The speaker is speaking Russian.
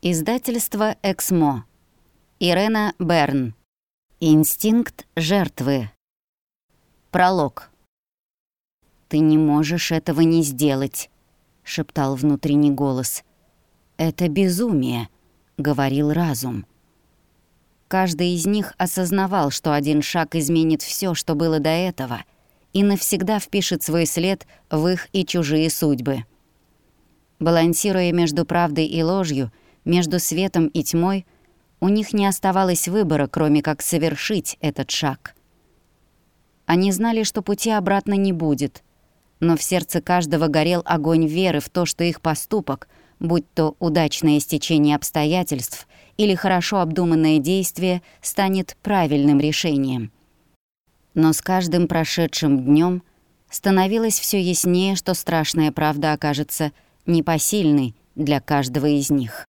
Издательство «Эксмо». Ирена Берн. Инстинкт жертвы. Пролог. «Ты не можешь этого не сделать», — шептал внутренний голос. «Это безумие», — говорил разум. Каждый из них осознавал, что один шаг изменит все, что было до этого, и навсегда впишет свой след в их и чужие судьбы. Балансируя между правдой и ложью, между светом и тьмой, у них не оставалось выбора, кроме как совершить этот шаг. Они знали, что пути обратно не будет, но в сердце каждого горел огонь веры в то, что их поступок, будь то удачное стечение обстоятельств или хорошо обдуманное действие, станет правильным решением. Но с каждым прошедшим днем становилось все яснее, что страшная правда окажется непосильной для каждого из них.